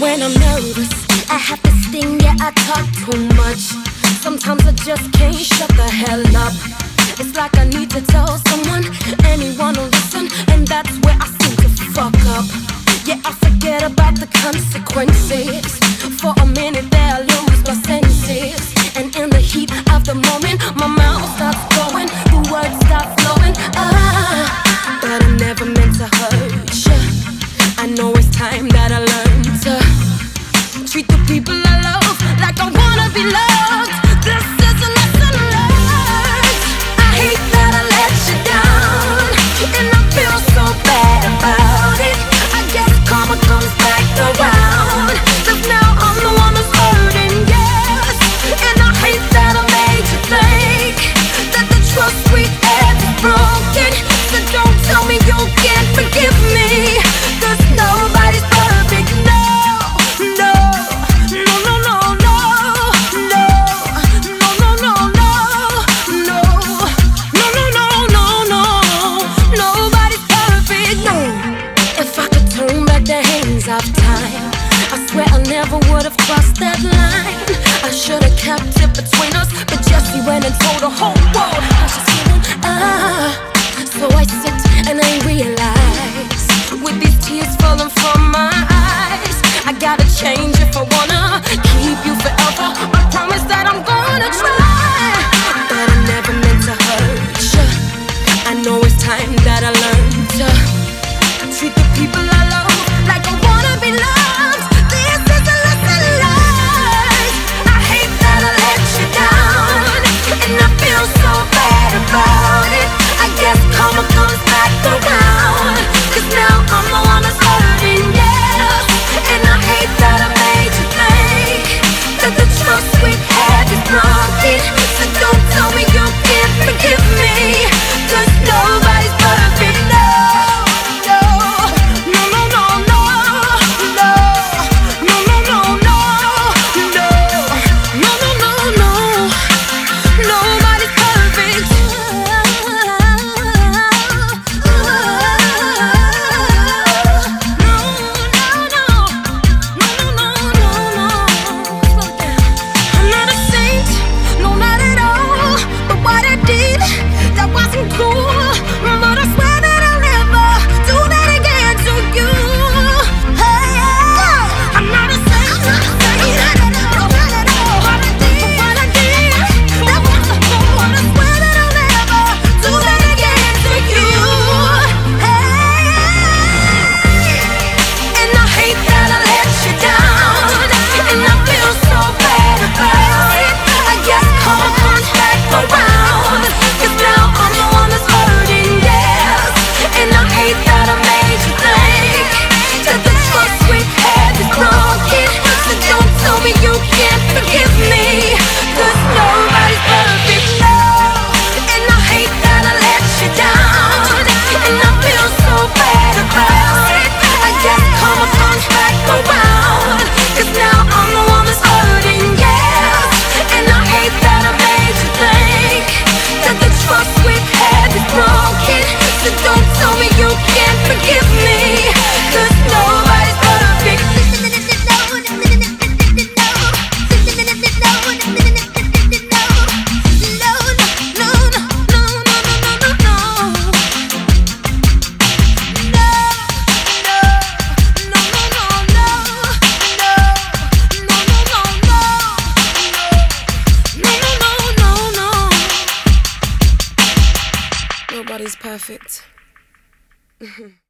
When I'm nervous, I have this thing, yeah, I talk too much. Sometimes I just can't shut the hell up. It's like I need to tell someone, anyone will listen, and that's where I seem to fuck up. Yeah, I forget about the consequences for a minute there. never would have crossed that line. I should have kept it between us, but Jesse went and told the whole world how. Ah, so I sit and I realize with these tears falling from my eyes, I gotta change if I wanna keep you forever. I promise that I'm gonna try, but I never meant to hurt you. I know it's time that I learned to. Nobody's perfect.